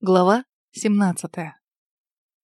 Глава 17.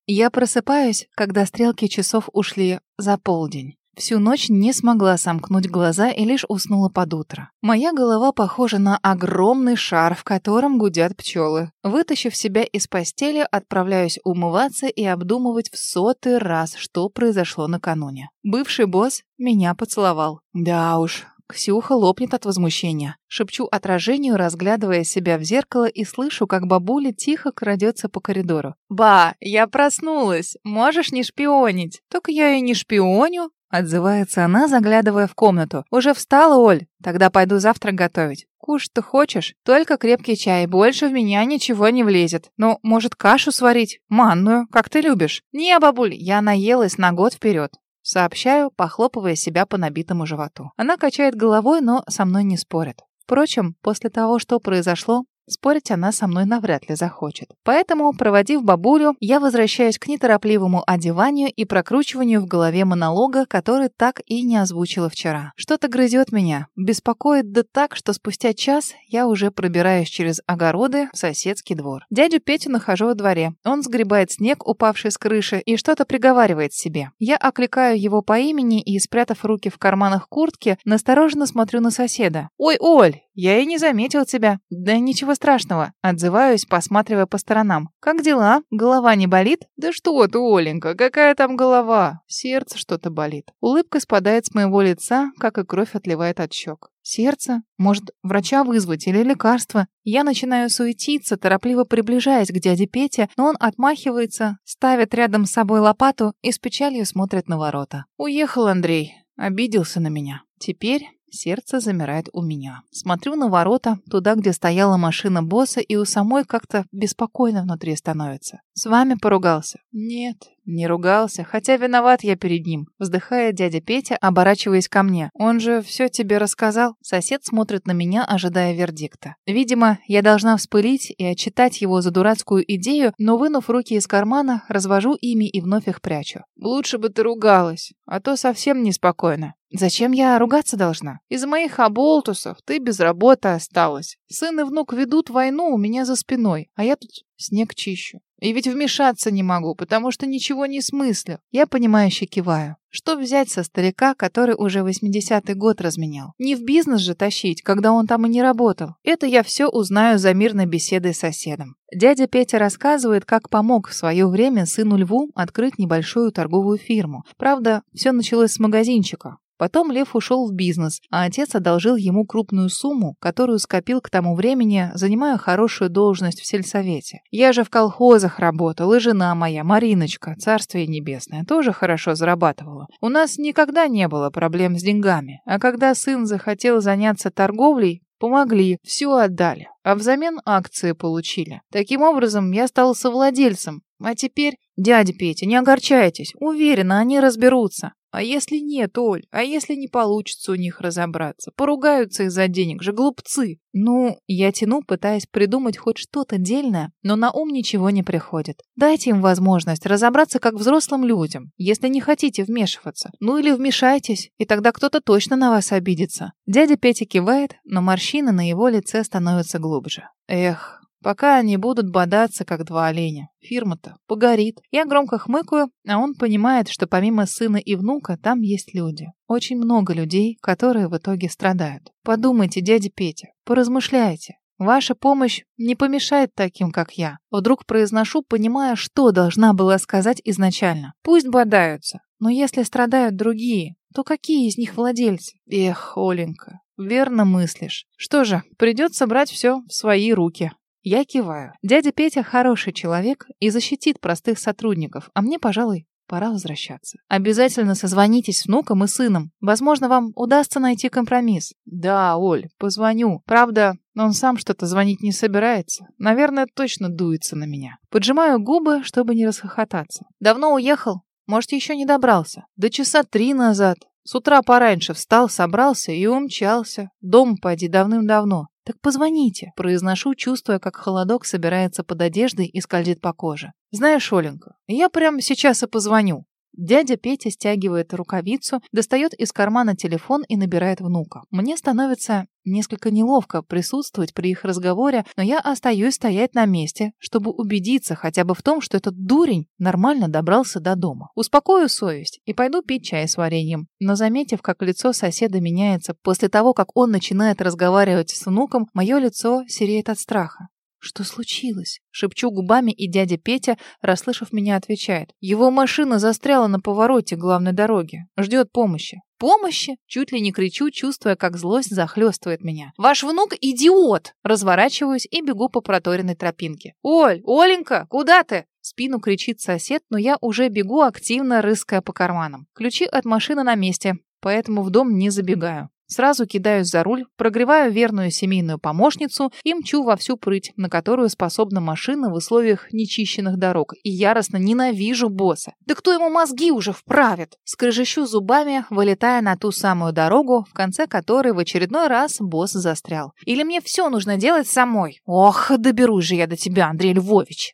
Я просыпаюсь, когда стрелки часов ушли за полдень. Всю ночь не смогла сомкнуть глаза и лишь уснула под утро. Моя голова похожа на огромный шар, в котором гудят пчелы. Вытащив себя из постели, отправляюсь умываться и обдумывать в сотый раз, что произошло накануне. Бывший босс меня поцеловал. Да уж, Ксюха лопнет от возмущения. Шепчу отражению, разглядывая себя в зеркало и слышу, как бабуля тихо крадется по коридору. «Ба, я проснулась! Можешь не шпионить!» «Только я и не шпионю!» Отзывается она, заглядывая в комнату. «Уже встала, Оль? Тогда пойду завтрак готовить. Кушать-то хочешь? Только крепкий чай, больше в меня ничего не влезет. Ну, может, кашу сварить? Манную, как ты любишь?» «Не, бабуль, я наелась на год вперед. Сообщаю, похлопывая себя по набитому животу. Она качает головой, но со мной не спорит. Впрочем, после того, что произошло, Спорить она со мной навряд ли захочет. Поэтому, проводив бабулю, я возвращаюсь к неторопливому одеванию и прокручиванию в голове монолога, который так и не озвучила вчера. Что-то грызет меня, беспокоит да так, что спустя час я уже пробираюсь через огороды в соседский двор. Дядю Петю нахожу во дворе. Он сгребает снег, упавший с крыши, и что-то приговаривает себе. Я окликаю его по имени и, спрятав руки в карманах куртки, настороженно смотрю на соседа. «Ой, Оль, я и не заметил тебя. Да ничего страшного. Отзываюсь, посматривая по сторонам. Как дела? Голова не болит? Да что ты, Оленька, какая там голова? Сердце что-то болит. Улыбка спадает с моего лица, как и кровь отливает от щек. Сердце? Может, врача вызвать или лекарство? Я начинаю суетиться, торопливо приближаясь к дяде Пете, но он отмахивается, ставит рядом с собой лопату и с печалью смотрит на ворота. Уехал Андрей. Обиделся на меня. Теперь Сердце замирает у меня. Смотрю на ворота, туда, где стояла машина босса, и у самой как-то беспокойно внутри становится. С вами поругался? Нет, не ругался, хотя виноват я перед ним. Вздыхает дядя Петя, оборачиваясь ко мне. Он же все тебе рассказал. Сосед смотрит на меня, ожидая вердикта. Видимо, я должна вспылить и отчитать его за дурацкую идею, но вынув руки из кармана, развожу ими и вновь их прячу. Лучше бы ты ругалась, а то совсем неспокойно. Зачем я ругаться должна? Из моих оболтусов ты без работы осталась. Сын и внук ведут войну у меня за спиной, а я тут снег чищу. И ведь вмешаться не могу, потому что ничего не смыслю. Я понимающе киваю. Что взять со старика, который уже 80-й год разменял? Не в бизнес же тащить, когда он там и не работал. Это я все узнаю за мирной беседой с соседом. Дядя Петя рассказывает, как помог в свое время сыну Льву открыть небольшую торговую фирму. Правда, все началось с магазинчика. Потом Лев ушел в бизнес, а отец одолжил ему крупную сумму, которую скопил к тому времени, занимая хорошую должность в сельсовете. Я же в колхозах работал, и жена моя, Мариночка, царствие небесное, тоже хорошо зарабатывала. У нас никогда не было проблем с деньгами, а когда сын захотел заняться торговлей, Помогли, все отдали, а взамен акции получили. Таким образом, я стал совладельцем. А теперь, дядя Петя, не огорчайтесь, уверена, они разберутся. А если нет, Оль? А если не получится у них разобраться? Поругаются из-за денег же, глупцы. Ну, я тяну, пытаясь придумать хоть что-то дельное, но на ум ничего не приходит. Дайте им возможность разобраться как взрослым людям, если не хотите вмешиваться. Ну или вмешайтесь, и тогда кто-то точно на вас обидится. Дядя Петя кивает, но морщины на его лице становятся глубже. Эх, Пока они будут бодаться, как два оленя. Фирма-то погорит. Я громко хмыкаю, а он понимает, что помимо сына и внука там есть люди. Очень много людей, которые в итоге страдают. Подумайте, дядя Петя, поразмышляйте. Ваша помощь не помешает таким, как я. Вдруг произношу, понимая, что должна была сказать изначально. Пусть бодаются, но если страдают другие, то какие из них владельцы? Эх, Оленька, верно мыслишь. Что же, придется брать все в свои руки. Я киваю. Дядя Петя хороший человек и защитит простых сотрудников, а мне, пожалуй, пора возвращаться. Обязательно созвонитесь с внуком и сыном. Возможно, вам удастся найти компромисс. Да, Оль, позвоню. Правда, он сам что-то звонить не собирается. Наверное, точно дуется на меня. Поджимаю губы, чтобы не расхохотаться. Давно уехал? Может, еще не добрался? До часа три назад. С утра пораньше встал, собрался и умчался. Дом поди давным-давно. «Так позвоните», — произношу, чувствуя, как холодок собирается под одеждой и скользит по коже. «Знаешь, Оленька, я прямо сейчас и позвоню». Дядя Петя стягивает рукавицу, достает из кармана телефон и набирает внука. Мне становится Несколько неловко присутствовать при их разговоре, но я остаюсь стоять на месте, чтобы убедиться хотя бы в том, что этот дурень нормально добрался до дома. Успокою совесть и пойду пить чай с вареньем. Но заметив, как лицо соседа меняется после того, как он начинает разговаривать с внуком, мое лицо сереет от страха. «Что случилось?» Шепчу губами, и дядя Петя, расслышав меня, отвечает. «Его машина застряла на повороте главной дороги. Ждет помощи». «Помощи?» Чуть ли не кричу, чувствуя, как злость захлестывает меня. «Ваш внук – идиот!» Разворачиваюсь и бегу по проторенной тропинке. «Оль! Оленька! Куда ты?» В спину кричит сосед, но я уже бегу, активно рыская по карманам. Ключи от машины на месте, поэтому в дом не забегаю. Сразу кидаюсь за руль, прогреваю верную семейную помощницу и мчу во всю прыть, на которую способна машина в условиях нечищенных дорог, и яростно ненавижу босса. Да кто ему мозги уже вправит? Скрежещу зубами, вылетая на ту самую дорогу, в конце которой в очередной раз босс застрял. Или мне все нужно делать самой? Ох, доберусь же я до тебя, Андрей Львович!